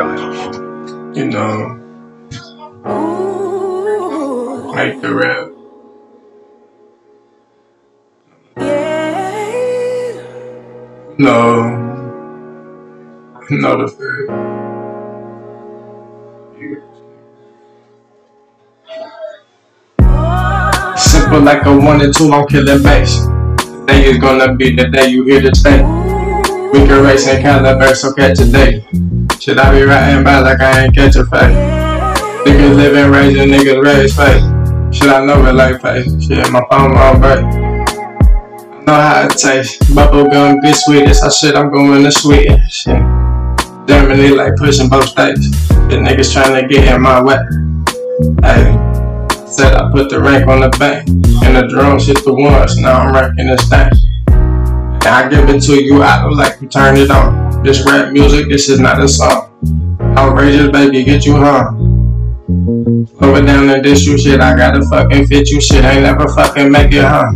child. You know, make the rap. No, no the fact. Simple like a one and two, I'm killing bass. Today is gonna be the day you hear the stay. We can race and caliber, so catch a. Should I be riding by like I ain't catch a fight? Niggas living, raising niggas raise face. Should I know it like face? Shit, my phone on break. I know how it tastes. Bubble gum, good sweetest. I shit, I'm going to sweeten. Shit. Germany like pushing both states. The niggas trying to get in my way. Hey, said I put the rank on the bank. And the drone shit the ones. Now I'm ranking this thing. And I give it to you, I look like you turn it on. This rap music, this is not a song. Outrageous, baby, get you home. Over down and dish you shit, I gotta fucking fit you shit, ain't never fucking make it huh?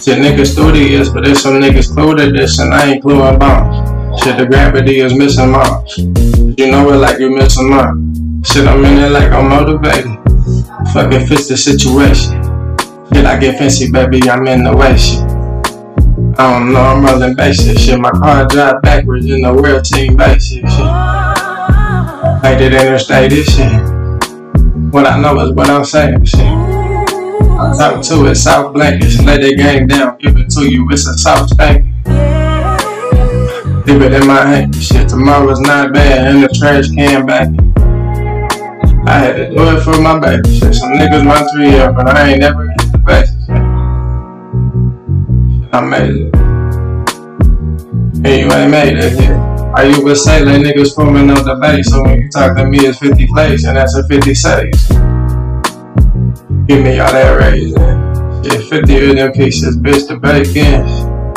Shit, niggas studious, but there's some niggas clued to this, and I ain't cluing bombs. Shit, the gravity is missing moms. You know it like you missing mom. Shit, I'm in it like I'm motivated. Fucking fits the situation. Shit, I get fancy, baby, I'm in the way, shit. I don't know, I'm rolling basic shit. My car drive backwards in the world team basic shit. Like it interstate this shit. What I know is what I'm saying shit. I talk to it, soft blankets, lay that game down, give it to you, it's a soft spanking. Leave it in my hand, shit. Tomorrow's not bad, in the trash can back. I had to do it for my baby shit. Some niggas my three year, but I ain't never hit the basics. I made it. And you ain't made it yet. Are you would say that niggas forming on the base, so when you talk to me it's 50 plays and that's a 50 saves. Give me all that raise. Yeah, 50 of them pieces, bitch, the bacon.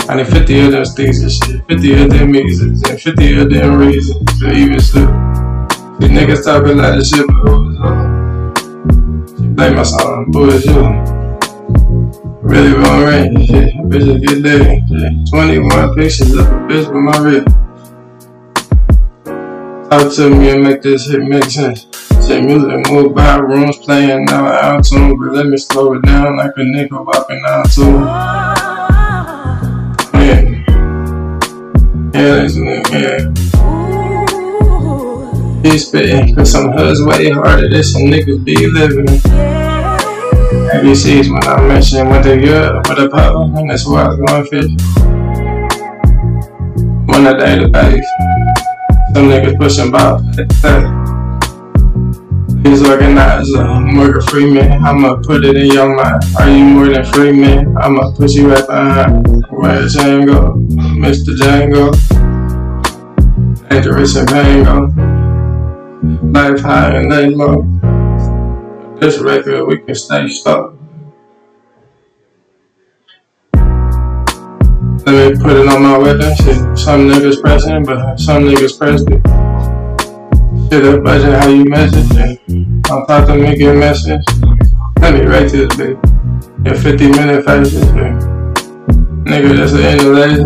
I need 50 of them things and shit, 50 of them reasons, and 50 of them reasons to even sleep. These niggas talking like this shit, but who is up? Uh, she blame us on bullshit. Really wrong range, shit. Bitches get shit. 21 pictures of a bitch with my wrist. Talk to me and make this shit make sense. Shit, music move by rooms playing now out tune, but let me slow it down like a nigga walking out tune. Yeah. Yeah, nigga, yeah. He spitting, cause some hoods way harder than some niggas be living. ABCs when I mention what they good what they pop, and that's where I was going fish. One a day the base. Some niggas pushing about He's organizer, uh, Morgan Freeman. I'ma put it in your mind. Are you more than free man? I'ma put you right behind. Where Django, Mr. Django. Dangerous and Pango. Life high and lay low this record, we can stay stuck. Let me put it on my wedding shit. Some niggas pressing, but some niggas pressed it. Shit up budget how you message it. I'm about to make a message. Let me rate this bitch. In 50 minute faces, Nigga, that's the end of lazy.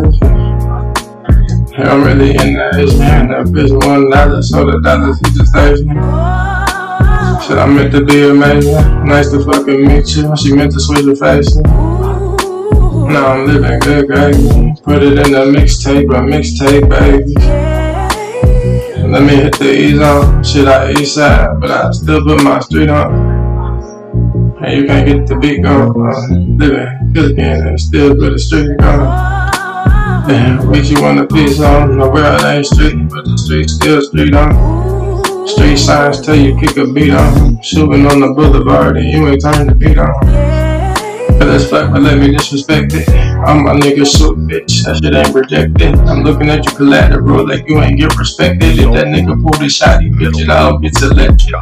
I'm really in that age, man. That bitch one dollar, so the dollars he just saves me. Shit, I meant to be amazing. Nice to fucking meet you. She meant to switch your face. Now I'm living good, baby. Put it in the mixtape, a mixtape, baby. Let me hit the E zone. Shit, I east side, but I still put my street on. And you can't get the beat going. Living good again and still put the street going. Yeah, what you want a piece on? The world ain't street, but the street still street on. Street signs tell you kick a beat on. Shooting on the boulevard and you ain't turning to beat on. But that's fuck, but let me disrespect it. I'm a nigga shoot, bitch. That shit ain't projected. I'm looking at you collateral like you ain't get respected. If that nigga pulled a shot, he bitch it, I'll get selected.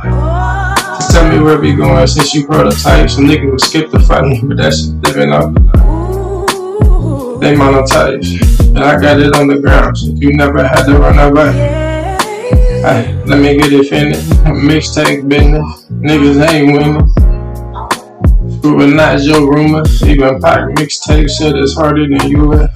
Tell me where we going since you prototype. Some nigga will skip the fight, but that's living off They monetize. And I got it on the ground, so you never had to run away. Hey, let me get it finished. Mixtape business. Niggas ain't winning. Screwing not your rumors. Even pop mixtape shit is harder than you.